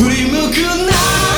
振り向くな